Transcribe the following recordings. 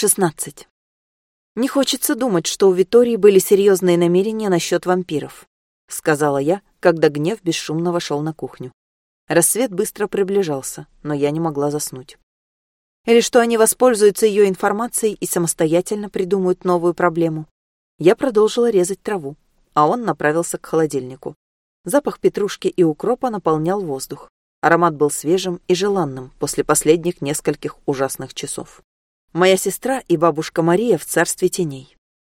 16. «Не хочется думать, что у Витории были серьезные намерения насчет вампиров», сказала я, когда гнев бесшумно вошел на кухню. Рассвет быстро приближался, но я не могла заснуть. Или что они воспользуются ее информацией и самостоятельно придумают новую проблему. Я продолжила резать траву, а он направился к холодильнику. Запах петрушки и укропа наполнял воздух. Аромат был свежим и желанным после последних нескольких ужасных часов. Моя сестра и бабушка Мария в царстве теней.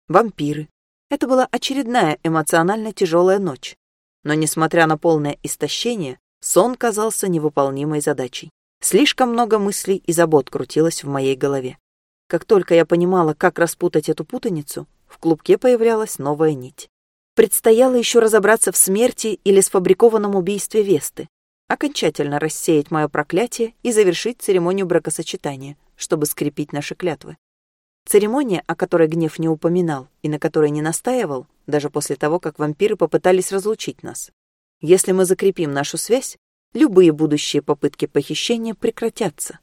Вампиры. Это была очередная эмоционально тяжелая ночь. Но, несмотря на полное истощение, сон казался невыполнимой задачей. Слишком много мыслей и забот крутилось в моей голове. Как только я понимала, как распутать эту путаницу, в клубке появлялась новая нить. Предстояло еще разобраться в смерти или сфабрикованном убийстве Весты, окончательно рассеять мое проклятие и завершить церемонию бракосочетания, чтобы скрепить наши клятвы. Церемония, о которой гнев не упоминал и на которой не настаивал, даже после того, как вампиры попытались разлучить нас. Если мы закрепим нашу связь, любые будущие попытки похищения прекратятся.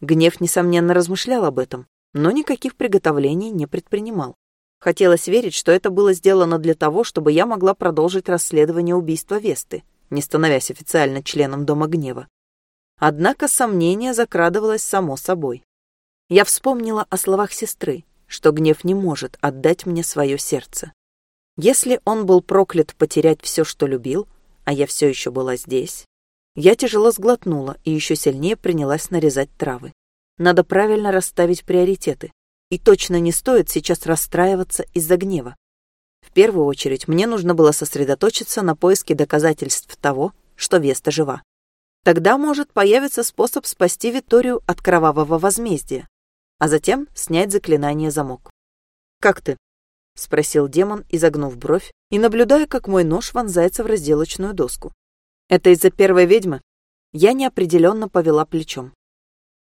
Гнев, несомненно, размышлял об этом, но никаких приготовлений не предпринимал. Хотелось верить, что это было сделано для того, чтобы я могла продолжить расследование убийства Весты, не становясь официально членом Дома Гнева. Однако сомнение закрадывалось само собой. Я вспомнила о словах сестры, что гнев не может отдать мне свое сердце. Если он был проклят потерять все, что любил, а я все еще была здесь, я тяжело сглотнула и еще сильнее принялась нарезать травы. Надо правильно расставить приоритеты. И точно не стоит сейчас расстраиваться из-за гнева. В первую очередь мне нужно было сосредоточиться на поиске доказательств того, что Веста жива. Тогда может появиться способ спасти Викторию от кровавого возмездия а затем снять заклинание замок. «Как ты?» — спросил демон, изогнув бровь и наблюдая, как мой нож вонзается в разделочную доску. «Это из-за первой ведьмы?» Я неопределенно повела плечом.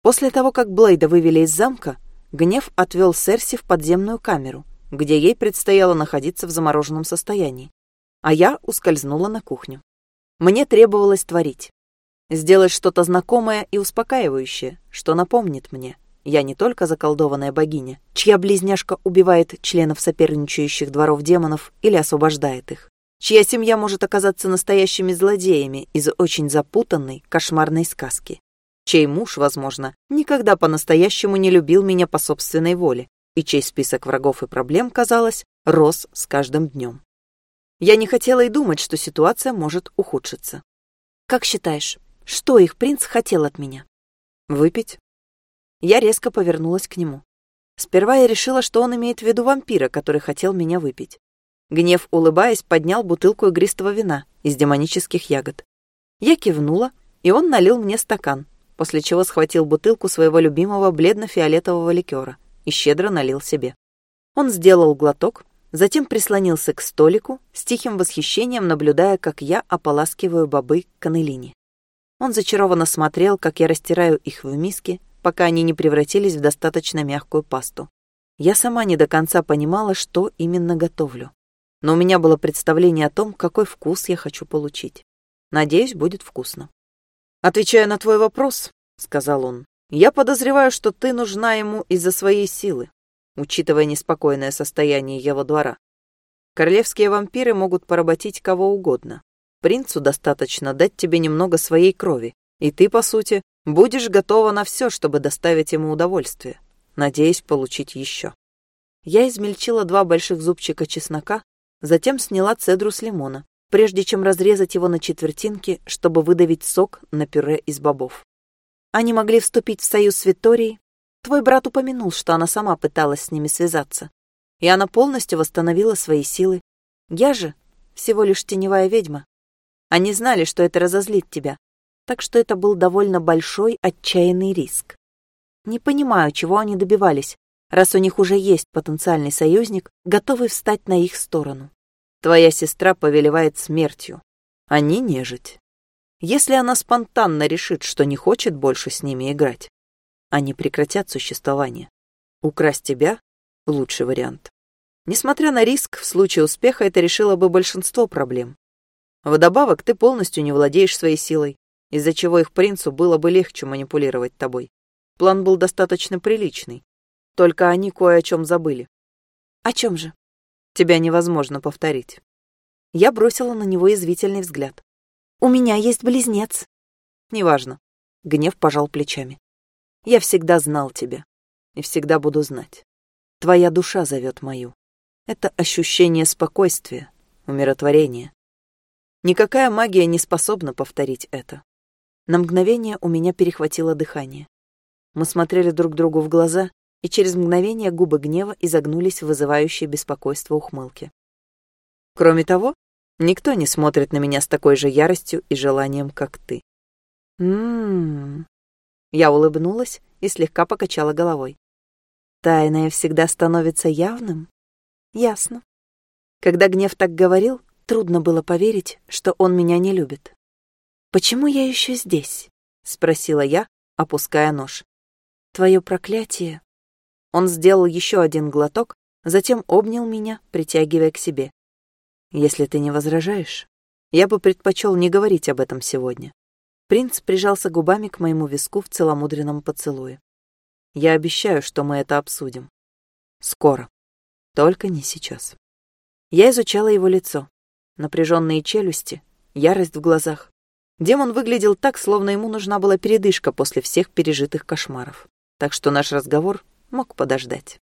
После того, как Блейда вывели из замка, гнев отвел Серси в подземную камеру, где ей предстояло находиться в замороженном состоянии, а я ускользнула на кухню. Мне требовалось творить. Сделать что-то знакомое и успокаивающее, что напомнит мне — я не только заколдованная богиня, чья близняшка убивает членов соперничающих дворов демонов или освобождает их, чья семья может оказаться настоящими злодеями из очень запутанной, кошмарной сказки, чей муж, возможно, никогда по-настоящему не любил меня по собственной воле, и чей список врагов и проблем, казалось, рос с каждым днем. Я не хотела и думать, что ситуация может ухудшиться. «Как считаешь, что их принц хотел от меня?» «Выпить?» Я резко повернулась к нему. Сперва я решила, что он имеет в виду вампира, который хотел меня выпить. Гнев, улыбаясь, поднял бутылку игристого вина из демонических ягод. Я кивнула, и он налил мне стакан, после чего схватил бутылку своего любимого бледно-фиолетового ликера и щедро налил себе. Он сделал глоток, затем прислонился к столику, с тихим восхищением наблюдая, как я ополаскиваю бобы канелини. Он зачарованно смотрел, как я растираю их в миске, пока они не превратились в достаточно мягкую пасту. Я сама не до конца понимала, что именно готовлю. Но у меня было представление о том, какой вкус я хочу получить. Надеюсь, будет вкусно. «Отвечая на твой вопрос», — сказал он, — «я подозреваю, что ты нужна ему из-за своей силы, учитывая неспокойное состояние его двора. Королевские вампиры могут поработить кого угодно. Принцу достаточно дать тебе немного своей крови, и ты, по сути, Будешь готова на все, чтобы доставить ему удовольствие, надеясь получить еще. Я измельчила два больших зубчика чеснока, затем сняла цедру с лимона, прежде чем разрезать его на четвертинки, чтобы выдавить сок на пюре из бобов. Они могли вступить в союз с Виторией. Твой брат упомянул, что она сама пыталась с ними связаться. И она полностью восстановила свои силы. Я же всего лишь теневая ведьма. Они знали, что это разозлит тебя, так что это был довольно большой отчаянный риск. Не понимаю, чего они добивались, раз у них уже есть потенциальный союзник, готовый встать на их сторону. Твоя сестра повелевает смертью, а не нежить. Если она спонтанно решит, что не хочет больше с ними играть, они прекратят существование. Украсть тебя — лучший вариант. Несмотря на риск, в случае успеха это решило бы большинство проблем. Вдобавок, ты полностью не владеешь своей силой, из-за чего их принцу было бы легче манипулировать тобой. План был достаточно приличный. Только они кое о чем забыли. О чем же? Тебя невозможно повторить. Я бросила на него язвительный взгляд. У меня есть близнец. Неважно. Гнев пожал плечами. Я всегда знал тебя. И всегда буду знать. Твоя душа зовет мою. Это ощущение спокойствия, умиротворения. Никакая магия не способна повторить это. На мгновение у меня перехватило дыхание. Мы смотрели друг другу в глаза, и через мгновение губы гнева изогнулись в вызывающее беспокойство ухмылки. Кроме того, никто не смотрит на меня с такой же яростью и желанием, как ты. Ммм. Я улыбнулась и слегка покачала головой. Тайное всегда становится явным? Ясно. Когда гнев так говорил, трудно было поверить, что он меня не любит. «Почему я еще здесь?» — спросила я, опуская нож. «Твое проклятие он сделал еще один глоток, затем обнял меня, притягивая к себе. «Если ты не возражаешь, я бы предпочел не говорить об этом сегодня». Принц прижался губами к моему виску в целомудренном поцелуе. «Я обещаю, что мы это обсудим. Скоро. Только не сейчас». Я изучала его лицо. Напряженные челюсти, ярость в глазах. Демон выглядел так, словно ему нужна была передышка после всех пережитых кошмаров. Так что наш разговор мог подождать.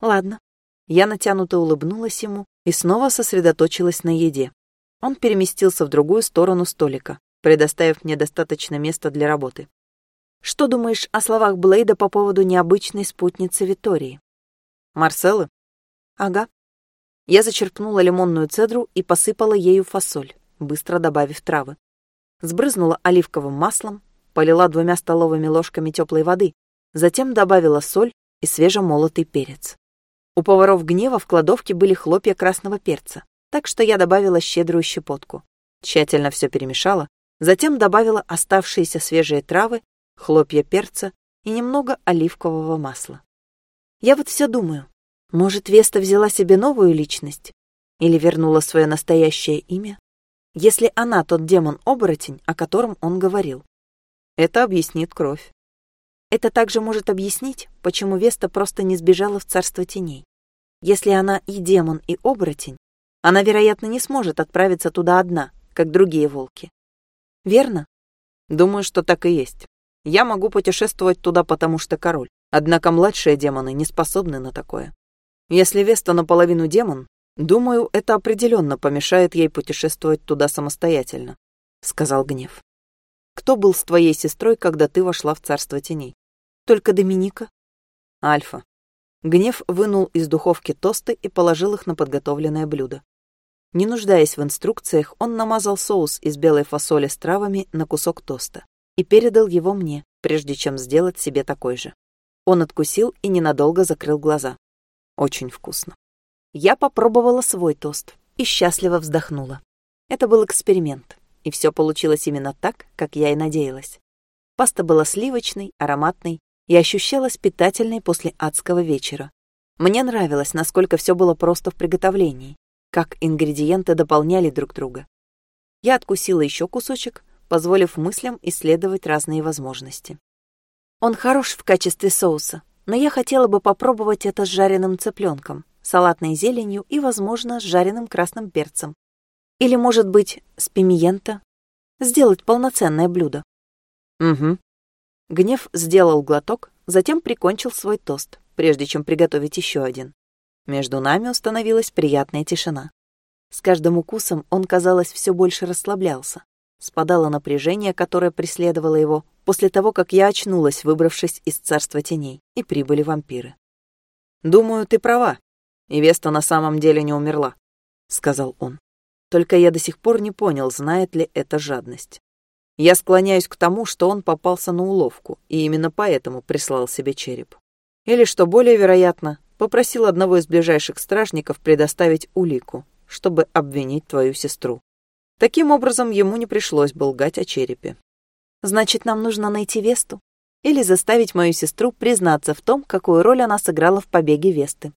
Ладно. Я натянуто улыбнулась ему и снова сосредоточилась на еде. Он переместился в другую сторону столика, предоставив мне достаточно места для работы. Что думаешь о словах Блейда по поводу необычной спутницы Витории? Марселы? Ага. Я зачерпнула лимонную цедру и посыпала ею фасоль, быстро добавив травы. Сбрызнула оливковым маслом, полила двумя столовыми ложками теплой воды, затем добавила соль и свежемолотый перец. У поваров гнева в кладовке были хлопья красного перца, так что я добавила щедрую щепотку. Тщательно все перемешала, затем добавила оставшиеся свежие травы, хлопья перца и немного оливкового масла. Я вот все думаю, может, Веста взяла себе новую личность или вернула свое настоящее имя, если она тот демон-оборотень, о котором он говорил. Это объяснит кровь. Это также может объяснить, почему Веста просто не сбежала в царство теней. Если она и демон, и оборотень, она, вероятно, не сможет отправиться туда одна, как другие волки. Верно? Думаю, что так и есть. Я могу путешествовать туда, потому что король. Однако младшие демоны не способны на такое. Если Веста наполовину демон, думаю, это определенно помешает ей путешествовать туда самостоятельно, сказал гнев. Кто был с твоей сестрой, когда ты вошла в царство теней? Только Доминика. Альфа. Гнев вынул из духовки тосты и положил их на подготовленное блюдо. Не нуждаясь в инструкциях, он намазал соус из белой фасоли с травами на кусок тоста и передал его мне, прежде чем сделать себе такой же. Он откусил и ненадолго закрыл глаза. Очень вкусно. Я попробовала свой тост и счастливо вздохнула. Это был эксперимент, и все получилось именно так, как я и надеялась. Паста была сливочной, ароматной и ощущалась питательной после адского вечера. Мне нравилось, насколько все было просто в приготовлении, как ингредиенты дополняли друг друга. Я откусила еще кусочек, позволив мыслям исследовать разные возможности. Он хорош в качестве соуса, но я хотела бы попробовать это с жареным цыпленком, салатной зеленью и, возможно, с жареным красным перцем. Или, может быть, с пимиента. Сделать полноценное блюдо. Угу, Гнев сделал глоток, затем прикончил свой тост, прежде чем приготовить еще один. Между нами установилась приятная тишина. С каждым укусом он, казалось, все больше расслаблялся. Спадало напряжение, которое преследовало его после того, как я очнулась, выбравшись из царства теней, и прибыли вампиры. «Думаю, ты права. И Веста на самом деле не умерла», — сказал он. Только я до сих пор не понял, знает ли это жадность. Я склоняюсь к тому, что он попался на уловку, и именно поэтому прислал себе череп. Или, что более вероятно, попросил одного из ближайших стражников предоставить улику, чтобы обвинить твою сестру. Таким образом, ему не пришлось бы лгать о черепе. Значит, нам нужно найти Весту или заставить мою сестру признаться в том, какую роль она сыграла в побеге Весты.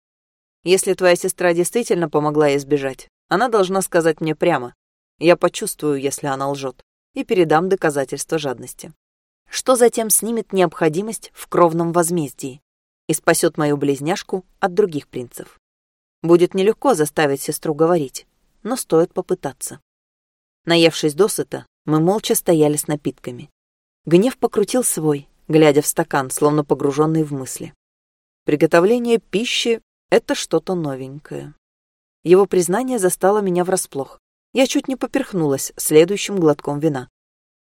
Если твоя сестра действительно помогла ей сбежать, она должна сказать мне прямо. Я почувствую, если она лжет и передам доказательства жадности. Что затем снимет необходимость в кровном возмездии? и спасет мою близняшку от других принцев. Будет нелегко заставить сестру говорить, но стоит попытаться. Наевшись досыта, мы молча стояли с напитками. Гнев покрутил свой, глядя в стакан, словно погруженный в мысли. Приготовление пищи — это что-то новенькое. Его признание застало меня врасплох. Я чуть не поперхнулась следующим глотком вина.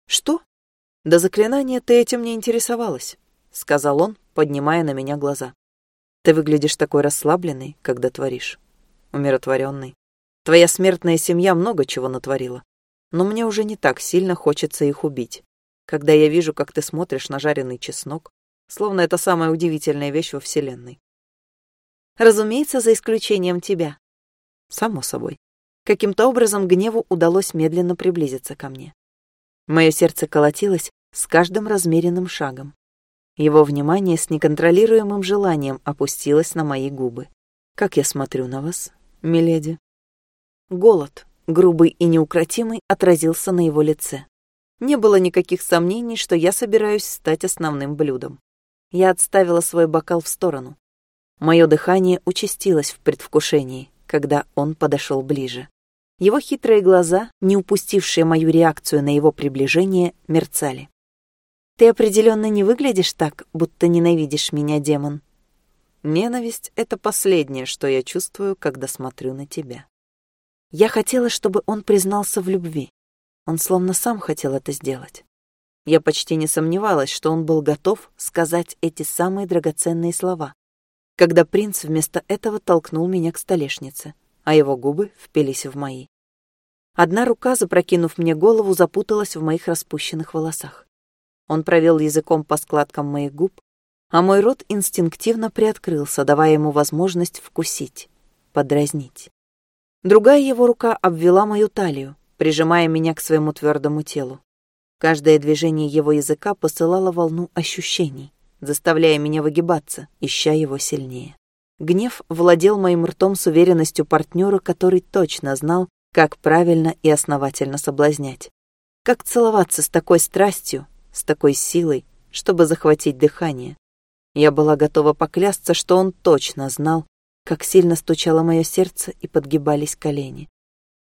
«Что? До заклинания ты этим не интересовалась», — сказал он, поднимая на меня глаза. «Ты выглядишь такой расслабленный, когда творишь. Умиротворенный. Твоя смертная семья много чего натворила. Но мне уже не так сильно хочется их убить. Когда я вижу, как ты смотришь на жареный чеснок, словно это самая удивительная вещь во Вселенной. Разумеется, за исключением тебя. Само собой. Каким-то образом гневу удалось медленно приблизиться ко мне. Мое сердце колотилось с каждым размеренным шагом. Его внимание с неконтролируемым желанием опустилось на мои губы. «Как я смотрю на вас, миледи?» Голод, грубый и неукротимый, отразился на его лице. Не было никаких сомнений, что я собираюсь стать основным блюдом. Я отставила свой бокал в сторону. Мое дыхание участилось в предвкушении, когда он подошел ближе. Его хитрые глаза, не упустившие мою реакцию на его приближение, мерцали. «Ты определенно не выглядишь так, будто ненавидишь меня, демон». «Ненависть — это последнее, что я чувствую, когда смотрю на тебя». Я хотела, чтобы он признался в любви. Он словно сам хотел это сделать. Я почти не сомневалась, что он был готов сказать эти самые драгоценные слова, когда принц вместо этого толкнул меня к столешнице, а его губы впились в мои. Одна рука, запрокинув мне голову, запуталась в моих распущенных волосах. Он провел языком по складкам моих губ, а мой рот инстинктивно приоткрылся, давая ему возможность вкусить, подразнить. Другая его рука обвела мою талию, прижимая меня к своему твердому телу. Каждое движение его языка посылало волну ощущений заставляя меня выгибаться, ища его сильнее. Гнев владел моим ртом с уверенностью партнера, который точно знал, как правильно и основательно соблазнять. Как целоваться с такой страстью, с такой силой, чтобы захватить дыхание. Я была готова поклясться, что он точно знал, как сильно стучало мое сердце и подгибались колени.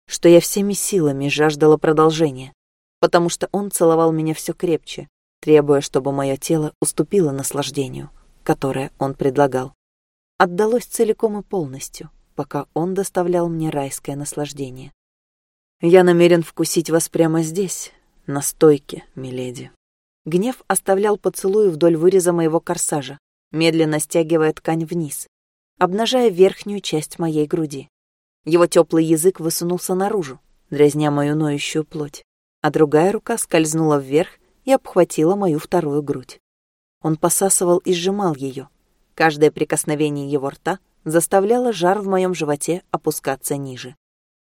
Что я всеми силами жаждала продолжения, потому что он целовал меня все крепче, требуя, чтобы мое тело уступило наслаждению, которое он предлагал. Отдалось целиком и полностью, пока он доставлял мне райское наслаждение. «Я намерен вкусить вас прямо здесь, на стойке, миледи». Гнев оставлял поцелуи вдоль выреза моего корсажа, медленно стягивая ткань вниз, обнажая верхнюю часть моей груди. Его теплый язык высунулся наружу, дразня мою ноющую плоть, а другая рука скользнула вверх и обхватила мою вторую грудь. Он посасывал и сжимал ее. Каждое прикосновение его рта заставляло жар в моем животе опускаться ниже.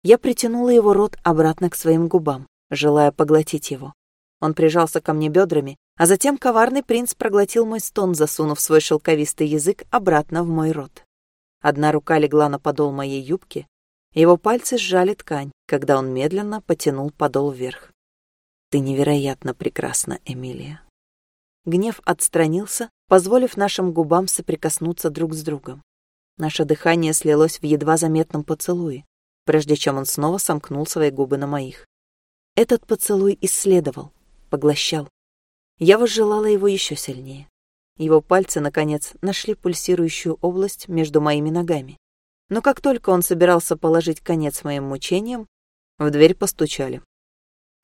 Я притянула его рот обратно к своим губам, желая поглотить его. Он прижался ко мне бедрами, а затем коварный принц проглотил мой стон, засунув свой шелковистый язык обратно в мой рот. Одна рука легла на подол моей юбки, его пальцы сжали ткань, когда он медленно потянул подол вверх. Ты невероятно прекрасна, Эмилия. Гнев отстранился, позволив нашим губам соприкоснуться друг с другом. Наше дыхание слилось в едва заметном поцелуе, прежде чем он снова сомкнул свои губы на моих. Этот поцелуй исследовал, поглощал. Я возжелала его еще сильнее. Его пальцы, наконец, нашли пульсирующую область между моими ногами. Но как только он собирался положить конец моим мучениям, в дверь постучали.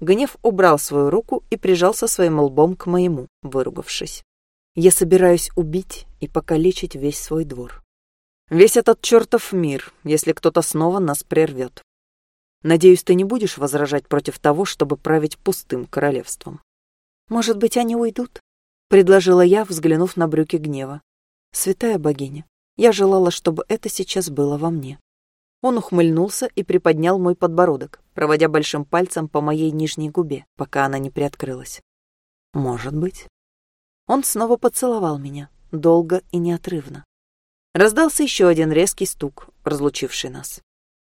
Гнев убрал свою руку и прижался своим лбом к моему, выругавшись. Я собираюсь убить и покалечить весь свой двор. Весь этот чертов мир, если кто-то снова нас прервет. Надеюсь, ты не будешь возражать против того, чтобы править пустым королевством. Может быть, они уйдут? Предложила я, взглянув на брюки гнева. Святая богиня, я желала, чтобы это сейчас было во мне. Он ухмыльнулся и приподнял мой подбородок, проводя большим пальцем по моей нижней губе, пока она не приоткрылась. Может быть. Он снова поцеловал меня, долго и неотрывно. Раздался еще один резкий стук, разлучивший нас.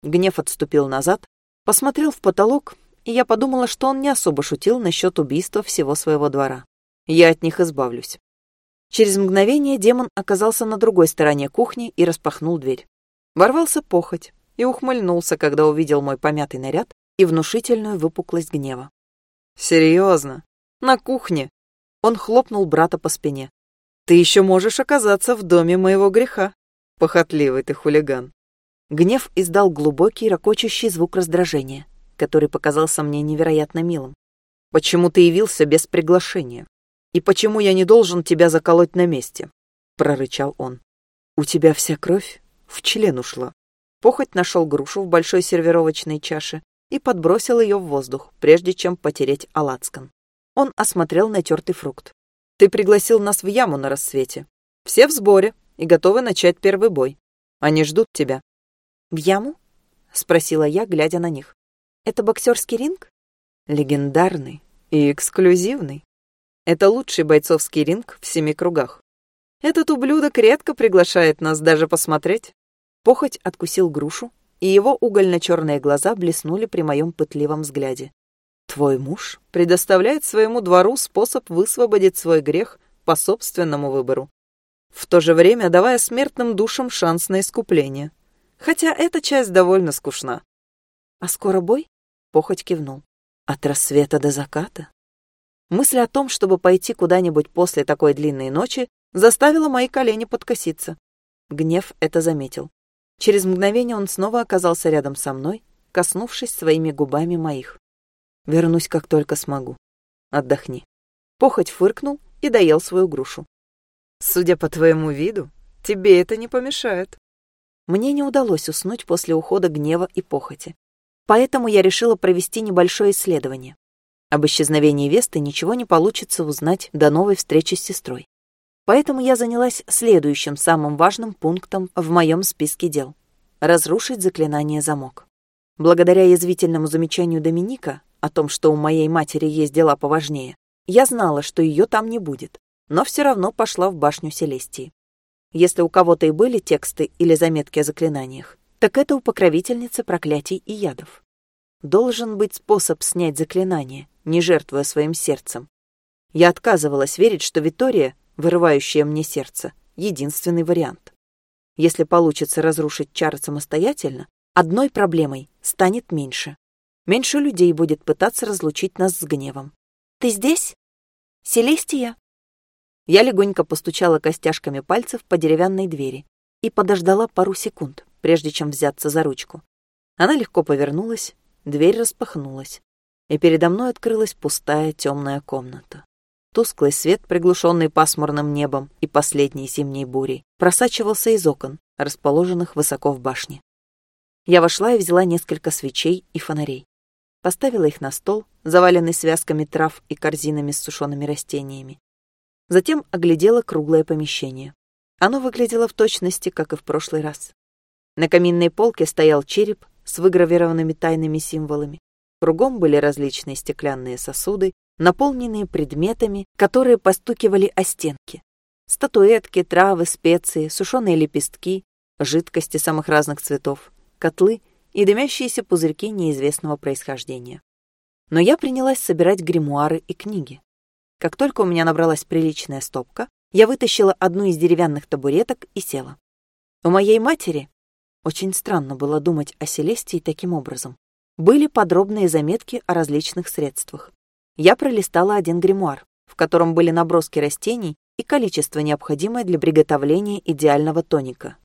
Гнев отступил назад, посмотрел в потолок, и я подумала, что он не особо шутил насчет убийства всего своего двора. Я от них избавлюсь. Через мгновение демон оказался на другой стороне кухни и распахнул дверь. Ворвался похоть и ухмыльнулся, когда увидел мой помятый наряд и внушительную выпуклость гнева. «Серьезно? На кухне?» Он хлопнул брата по спине. «Ты еще можешь оказаться в доме моего греха, похотливый ты хулиган». Гнев издал глубокий, ракочущий звук раздражения, который показался мне невероятно милым. «Почему ты явился без приглашения? И почему я не должен тебя заколоть на месте?» — прорычал он. «У тебя вся кровь в член ушла». Похоть нашел грушу в большой сервировочной чаше и подбросил ее в воздух, прежде чем потереть алацкан. Он осмотрел натертый фрукт. «Ты пригласил нас в яму на рассвете. Все в сборе и готовы начать первый бой. Они ждут тебя». «В яму?» — спросила я, глядя на них. «Это боксерский ринг?» «Легендарный и эксклюзивный. Это лучший бойцовский ринг в семи кругах. Этот ублюдок редко приглашает нас даже посмотреть». Похоть откусил грушу, и его угольно-черные глаза блеснули при моем пытливом взгляде. «Твой муж предоставляет своему двору способ высвободить свой грех по собственному выбору, в то же время давая смертным душам шанс на искупление. Хотя эта часть довольно скучна». «А скоро бой?» — Похоть кивнул. «От рассвета до заката?» Мысль о том, чтобы пойти куда-нибудь после такой длинной ночи, заставила мои колени подкоситься. Гнев это заметил. Через мгновение он снова оказался рядом со мной, коснувшись своими губами моих. «Вернусь, как только смогу. Отдохни». Похоть фыркнул и доел свою грушу. «Судя по твоему виду, тебе это не помешает». Мне не удалось уснуть после ухода гнева и похоти. Поэтому я решила провести небольшое исследование. Об исчезновении Весты ничего не получится узнать до новой встречи с сестрой. Поэтому я занялась следующим самым важным пунктом в моем списке дел — разрушить заклинание замок. Благодаря язвительному замечанию Доминика о том, что у моей матери есть дела поважнее, я знала, что ее там не будет, но все равно пошла в башню Селестии. Если у кого-то и были тексты или заметки о заклинаниях, так это у покровительницы проклятий и ядов. Должен быть способ снять заклинание, не жертвуя своим сердцем. Я отказывалась верить, что Витория вырывающее мне сердце, единственный вариант. Если получится разрушить чары самостоятельно, одной проблемой станет меньше. Меньше людей будет пытаться разлучить нас с гневом. «Ты здесь? Селестия?» Я легонько постучала костяшками пальцев по деревянной двери и подождала пару секунд, прежде чем взяться за ручку. Она легко повернулась, дверь распахнулась, и передо мной открылась пустая темная комната. Тусклый свет, приглушенный пасмурным небом и последней зимней бурей, просачивался из окон, расположенных высоко в башне. Я вошла и взяла несколько свечей и фонарей. Поставила их на стол, заваленный связками трав и корзинами с сушеными растениями. Затем оглядела круглое помещение. Оно выглядело в точности, как и в прошлый раз. На каминной полке стоял череп с выгравированными тайными символами. Кругом были различные стеклянные сосуды, наполненные предметами, которые постукивали о стенки. Статуэтки, травы, специи, сушеные лепестки, жидкости самых разных цветов, котлы и дымящиеся пузырьки неизвестного происхождения. Но я принялась собирать гримуары и книги. Как только у меня набралась приличная стопка, я вытащила одну из деревянных табуреток и села. У моей матери очень странно было думать о Селестии таким образом. Были подробные заметки о различных средствах я пролистала один гримуар, в котором были наброски растений и количество, необходимое для приготовления идеального тоника.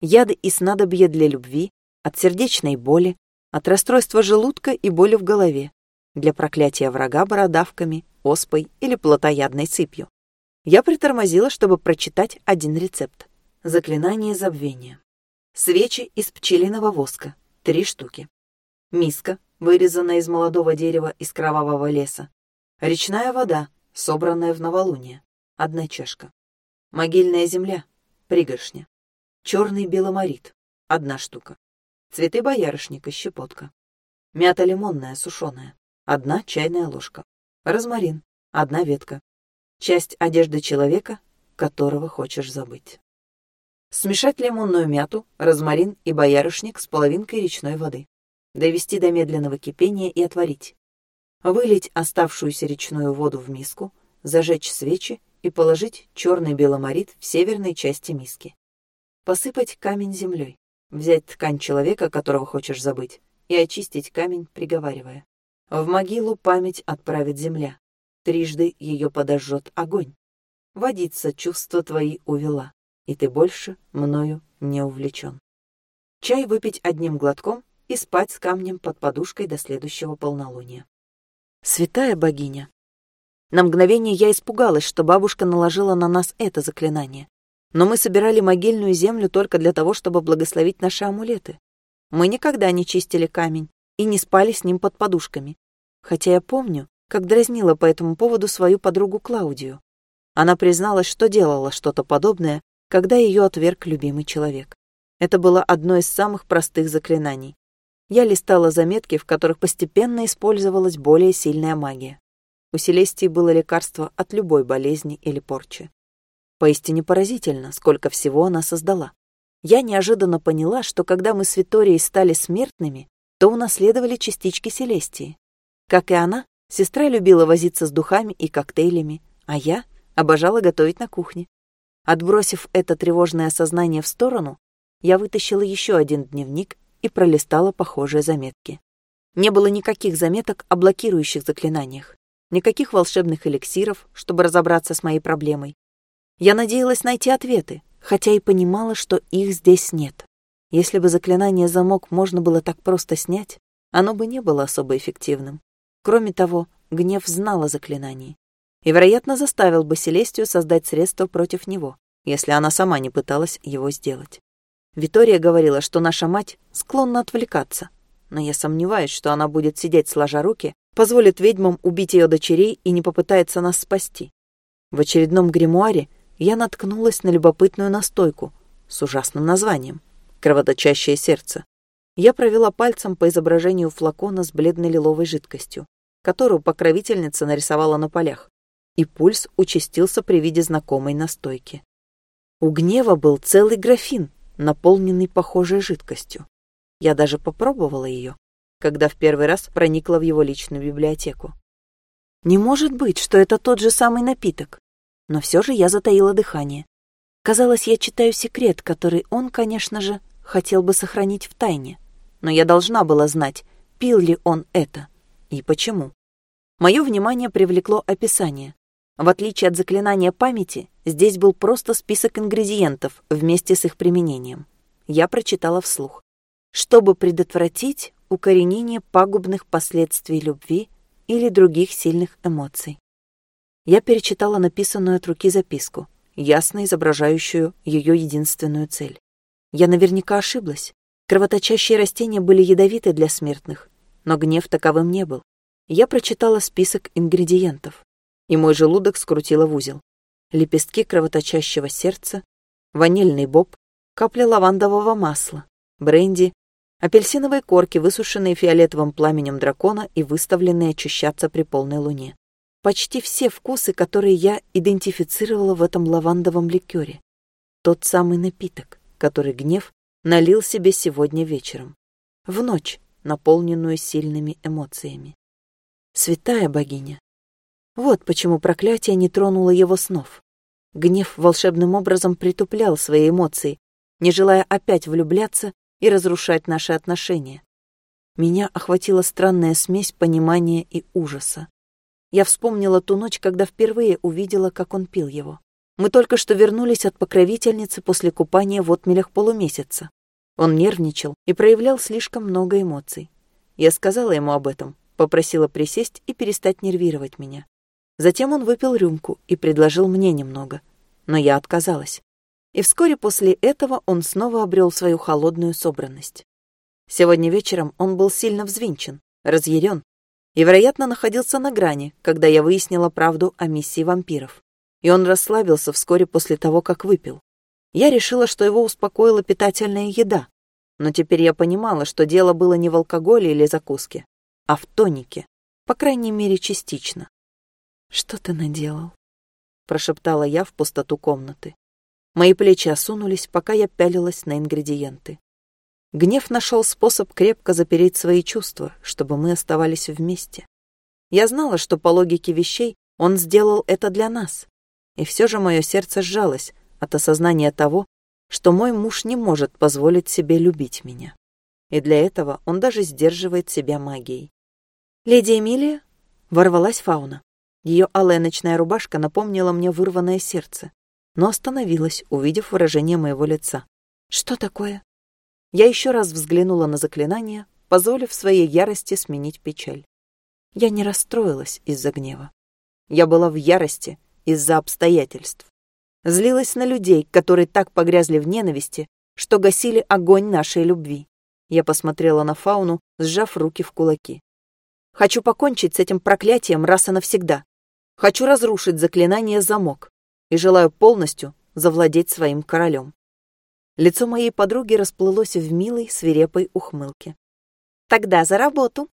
Яды и снадобья для любви, от сердечной боли, от расстройства желудка и боли в голове, для проклятия врага бородавками, оспой или плотоядной сыпью. Я притормозила, чтобы прочитать один рецепт. Заклинание забвения. Свечи из пчелиного воска. Три штуки. Миска, вырезанная из молодого дерева из кровавого леса. Речная вода, собранная в новолуние. Одна чашка. Могильная земля. Пригоршня. Черный беломорит. Одна штука. Цветы боярышника, щепотка. Мята лимонная, сушеная. Одна чайная ложка. Розмарин. Одна ветка. Часть одежды человека, которого хочешь забыть. Смешать лимонную мяту, розмарин и боярышник с половинкой речной воды. Довести до медленного кипения и отварить вылить оставшуюся речную воду в миску, зажечь свечи и положить черный беломорит в северной части миски. Посыпать камень землей, взять ткань человека, которого хочешь забыть, и очистить камень, приговаривая. В могилу память отправит земля, трижды ее подожжет огонь. Водиться чувства твои увела, и ты больше мною не увлечен. Чай выпить одним глотком и спать с камнем под подушкой до следующего полнолуния. Святая богиня. На мгновение я испугалась, что бабушка наложила на нас это заклинание. Но мы собирали могильную землю только для того, чтобы благословить наши амулеты. Мы никогда не чистили камень и не спали с ним под подушками. Хотя я помню, как дразнила по этому поводу свою подругу Клаудию. Она призналась, что делала что-то подобное, когда ее отверг любимый человек. Это было одно из самых простых заклинаний. Я листала заметки, в которых постепенно использовалась более сильная магия. У Селестии было лекарство от любой болезни или порчи. Поистине поразительно, сколько всего она создала. Я неожиданно поняла, что когда мы с Виторией стали смертными, то унаследовали частички Селестии. Как и она, сестра любила возиться с духами и коктейлями, а я обожала готовить на кухне. Отбросив это тревожное осознание в сторону, я вытащила еще один дневник и пролистала похожие заметки. Не было никаких заметок о блокирующих заклинаниях, никаких волшебных эликсиров, чтобы разобраться с моей проблемой. Я надеялась найти ответы, хотя и понимала, что их здесь нет. Если бы заклинание замок можно было так просто снять, оно бы не было особо эффективным. Кроме того, гнев знал о заклинании и, вероятно, заставил бы Селестию создать средство против него, если она сама не пыталась его сделать. Витория говорила, что наша мать склонна отвлекаться, но я сомневаюсь, что она будет сидеть сложа руки, позволит ведьмам убить ее дочерей и не попытается нас спасти. В очередном гримуаре я наткнулась на любопытную настойку с ужасным названием «Кровоточащее сердце». Я провела пальцем по изображению флакона с бледно-лиловой жидкостью, которую покровительница нарисовала на полях, и пульс участился при виде знакомой настойки. У гнева был целый графин, наполненный похожей жидкостью. Я даже попробовала ее, когда в первый раз проникла в его личную библиотеку. Не может быть, что это тот же самый напиток. Но все же я затаила дыхание. Казалось, я читаю секрет, который он, конечно же, хотел бы сохранить в тайне. Но я должна была знать, пил ли он это и почему. Мое внимание привлекло описание. В отличие от заклинания памяти, здесь был просто список ингредиентов вместе с их применением. Я прочитала вслух. Чтобы предотвратить укоренение пагубных последствий любви или других сильных эмоций. Я перечитала написанную от руки записку, ясно изображающую ее единственную цель. Я наверняка ошиблась. Кровоточащие растения были ядовиты для смертных, но гнев таковым не был. Я прочитала список ингредиентов и мой желудок скрутило в узел. Лепестки кровоточащего сердца, ванильный боб, капля лавандового масла, бренди, апельсиновые корки, высушенные фиолетовым пламенем дракона и выставленные очищаться при полной луне. Почти все вкусы, которые я идентифицировала в этом лавандовом ликере. Тот самый напиток, который гнев налил себе сегодня вечером. В ночь, наполненную сильными эмоциями. Святая богиня, вот почему проклятие не тронуло его снов. Гнев волшебным образом притуплял свои эмоции, не желая опять влюбляться и разрушать наши отношения. Меня охватила странная смесь понимания и ужаса. Я вспомнила ту ночь, когда впервые увидела, как он пил его. Мы только что вернулись от покровительницы после купания в отмелях полумесяца. Он нервничал и проявлял слишком много эмоций. Я сказала ему об этом, попросила присесть и перестать нервировать меня. Затем он выпил рюмку и предложил мне немного, но я отказалась. И вскоре после этого он снова обрел свою холодную собранность. Сегодня вечером он был сильно взвинчен, разъярен и, вероятно, находился на грани, когда я выяснила правду о миссии вампиров. И он расслабился вскоре после того, как выпил. Я решила, что его успокоила питательная еда, но теперь я понимала, что дело было не в алкоголе или закуске, а в тонике, по крайней мере, частично. «Что ты наделал?» — прошептала я в пустоту комнаты. Мои плечи осунулись, пока я пялилась на ингредиенты. Гнев нашел способ крепко запереть свои чувства, чтобы мы оставались вместе. Я знала, что по логике вещей он сделал это для нас. И все же мое сердце сжалось от осознания того, что мой муж не может позволить себе любить меня. И для этого он даже сдерживает себя магией. «Леди Эмилия?» — ворвалась Фауна. Ее алая ночная рубашка напомнила мне вырванное сердце, но остановилась, увидев выражение моего лица. «Что такое?» Я еще раз взглянула на заклинание, позволив своей ярости сменить печаль. Я не расстроилась из-за гнева. Я была в ярости из-за обстоятельств. Злилась на людей, которые так погрязли в ненависти, что гасили огонь нашей любви. Я посмотрела на фауну, сжав руки в кулаки. Хочу покончить с этим проклятием раз и навсегда. Хочу разрушить заклинание «Замок» и желаю полностью завладеть своим королем. Лицо моей подруги расплылось в милой, свирепой ухмылке. «Тогда за работу!»